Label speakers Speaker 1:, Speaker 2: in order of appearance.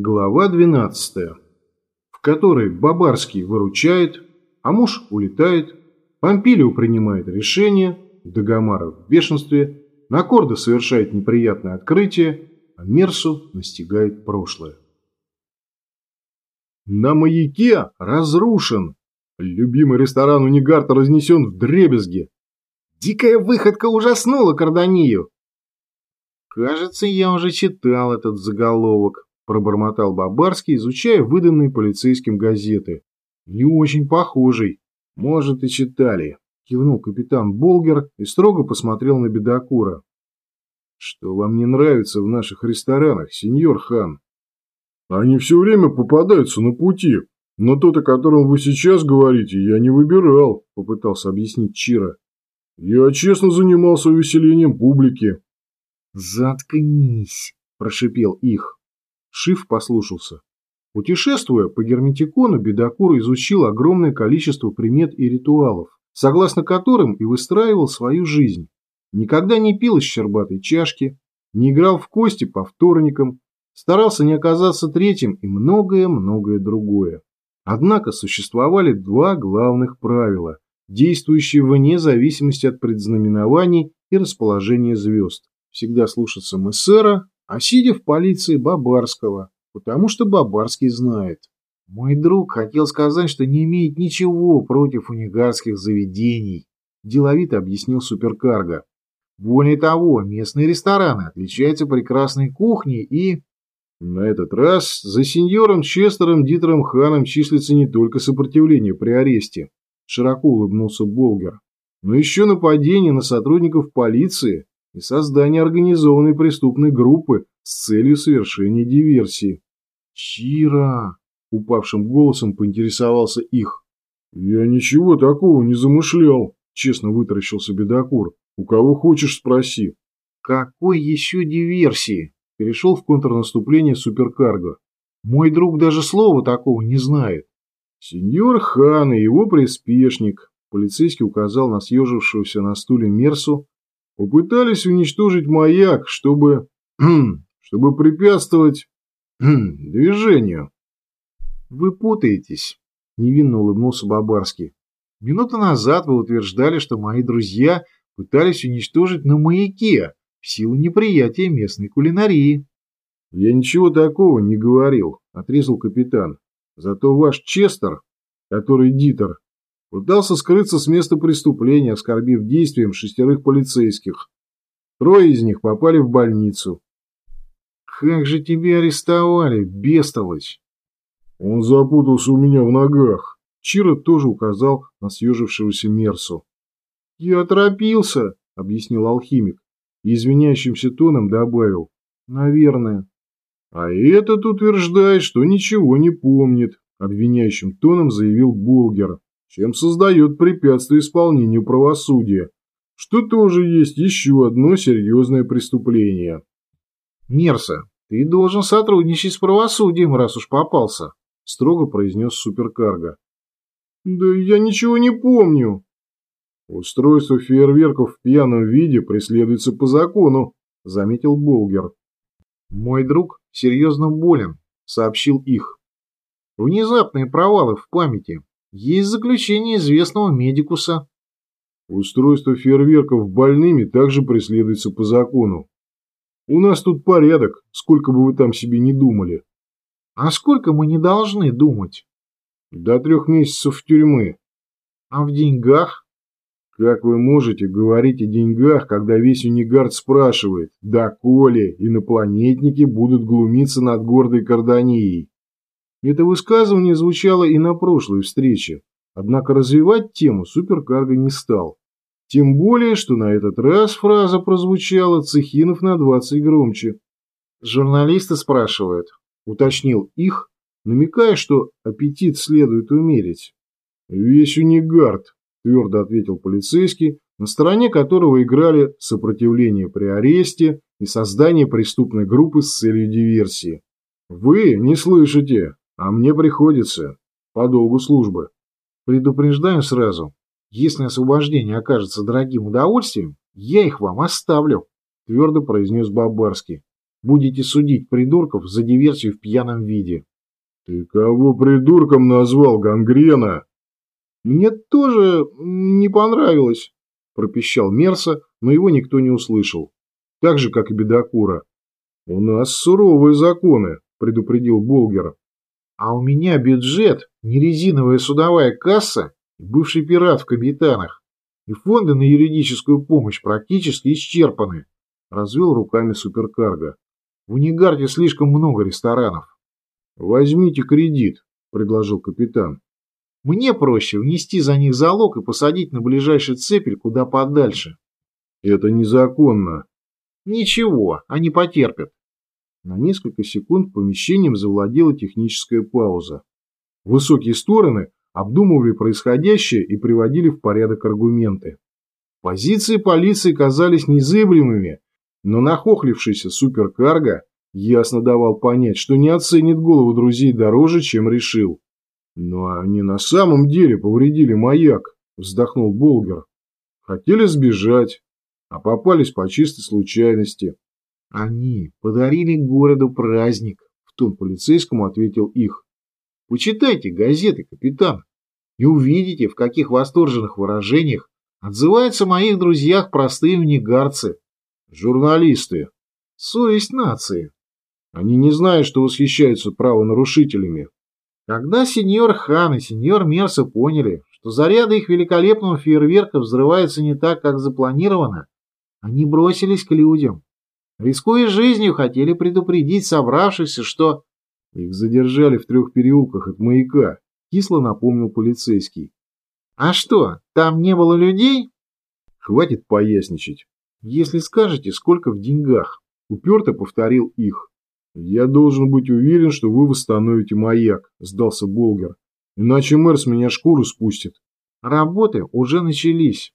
Speaker 1: Глава 12, в которой Бабарский выручает, а муж улетает, Помпилио принимает решение, Дагомара в бешенстве, Накорда совершает неприятное открытие, а Мерсу настигает прошлое. На маяке разрушен. Любимый ресторан Унигарта разнесен в дребезги. Дикая выходка ужаснула Карданию. Кажется, я уже читал этот заголовок, пробормотал Бабарский, изучая выданные полицейским газеты. Не очень похожий. Может, и читали. Кивнул капитан Болгер и строго посмотрел на бедокура. Что вам не нравится в наших ресторанах, сеньор Хан? Они все время попадаются на пути, но тот, о котором вы сейчас говорите, я не выбирал, попытался объяснить Чира. Я честно занимался увеселением публики. Заткнись, прошипел их. Шиф послушался. Путешествуя по Герметикону, Бедокур изучил огромное количество примет и ритуалов, согласно которым и выстраивал свою жизнь. Никогда не пил из щербатой чашки, не играл в кости по вторникам, старался не оказаться третьим и многое-многое другое. Однако существовали два главных правила, действующие вне зависимости от предзнаменований и расположения звезд. Всегда слушаться мессера, а сидя в полиции Бабарского, потому что Бабарский знает. Мой друг хотел сказать, что не имеет ничего против унигарских заведений, деловито объяснил суперкарго. Более того, местные рестораны отличаются прекрасной кухней и... На этот раз за сеньором Честером Дитером Ханом числится не только сопротивление при аресте, широко улыбнулся Болгер, но еще нападение на сотрудников полиции и создание организованной преступной группы с целью совершения диверсии. «Чира!» – упавшим голосом поинтересовался их. «Я ничего такого не замышлял», – честно вытаращился бедокур. У кого хочешь, спроси. Какой еще диверсии? Перешел в контрнаступление суперкарго. Мой друг даже слова такого не знает. Сеньор Хан и его приспешник, полицейский указал на съежившегося на стуле Мерсу, попытались уничтожить маяк, чтобы... чтобы препятствовать... движению. Вы путаетесь, невинно улыбнулся Бабарский. Минуту назад вы утверждали, что мои друзья пытались уничтожить на маяке в силу неприятия местной кулинарии. «Я ничего такого не говорил», — отрезал капитан. «Зато ваш Честер, который Дитер, пытался скрыться с места преступления, оскорбив действием шестерых полицейских. Трое из них попали в больницу». «Как же тебя арестовали, бестолочь?» «Он запутался у меня в ногах». Чиро тоже указал на съежившегося Мерсу. «Я торопился», — объяснил алхимик. И извиняющимся тоном добавил. «Наверное». «А этот утверждает, что ничего не помнит», — обвиняющим тоном заявил Булгер, чем создает препятствие исполнению правосудия, что тоже есть еще одно серьезное преступление. «Мерса, ты должен сотрудничать с правосудием, раз уж попался», — строго произнес суперкарго. «Да я ничего не помню», Устройство фейерверков в пьяном виде преследуется по закону, заметил Болгер. Мой друг серьезно болен, сообщил их. Внезапные провалы в памяти. Есть заключение известного медикуса. Устройство фейерверков больными также преследуется по закону. У нас тут порядок, сколько бы вы там себе не думали. А сколько мы не должны думать? До трех месяцев в тюрьмы. А в деньгах? Как вы можете говорить о деньгах, когда весь Унигард спрашивает, да коли инопланетники будут глумиться над гордой Карданией? Это высказывание звучало и на прошлой встрече, однако развивать тему суперкарго не стал. Тем более, что на этот раз фраза прозвучала Цехинов на 20 громче. Журналисты спрашивают, уточнил их, намекая, что аппетит следует умерить. Весь Унигард твердо ответил полицейский, на стороне которого играли сопротивление при аресте и создание преступной группы с целью диверсии. Вы не слышите, а мне приходится. По долгу службы. Предупреждаю сразу, если освобождение окажется дорогим удовольствием, я их вам оставлю, твердо произнес Бабарский. Будете судить придурков за диверсию в пьяном виде. Ты кого придурком назвал, гангрена? Мне тоже не понравилось, пропищал Мерса, но его никто не услышал. Так же, как и Бедокура. У нас суровые законы, предупредил Болгер. А у меня бюджет, не резиновая судовая касса и бывший пират в капитанах. И фонды на юридическую помощь практически исчерпаны. Развел руками суперкарго. В Унигарде слишком много ресторанов. Возьмите кредит, предложил капитан. Мне проще внести за них залог и посадить на ближайший цепель куда подальше. Это незаконно. Ничего, они потерпят. На несколько секунд помещением завладела техническая пауза. Высокие стороны обдумывали происходящее и приводили в порядок аргументы. Позиции полиции казались незыблемыми, но нахохлившийся суперкарго ясно давал понять, что не оценит голову друзей дороже, чем решил. «Но они на самом деле повредили маяк», – вздохнул Болгер. «Хотели сбежать, а попались по чистой случайности». Они подарили городу праздник, в том полицейскому ответил их. Почитайте газеты, капитан, и увидите, в каких восторженных выражениях отзываются о моих друзьях простые унигарцы. Журналисты. Совесть нации. Они не знают, что восхищаются правонарушителями. Когда сеньор Хан и сеньор Мерса поняли, что заряды их великолепного фейерверка взрываются не так, как запланировано, они бросились к людям. Рискуя жизнью, хотели предупредить собравшихся, что... Их задержали в трех переулках от маяка, кисло напомнил полицейский. А что, там не было людей? Хватит поясничать. Если скажете, сколько в деньгах, уперто повторил их. Я должен быть уверен, что вы восстановите маяк, сдался Болгер. Иначе мэр с меня шкуру спустит. Работы уже начались.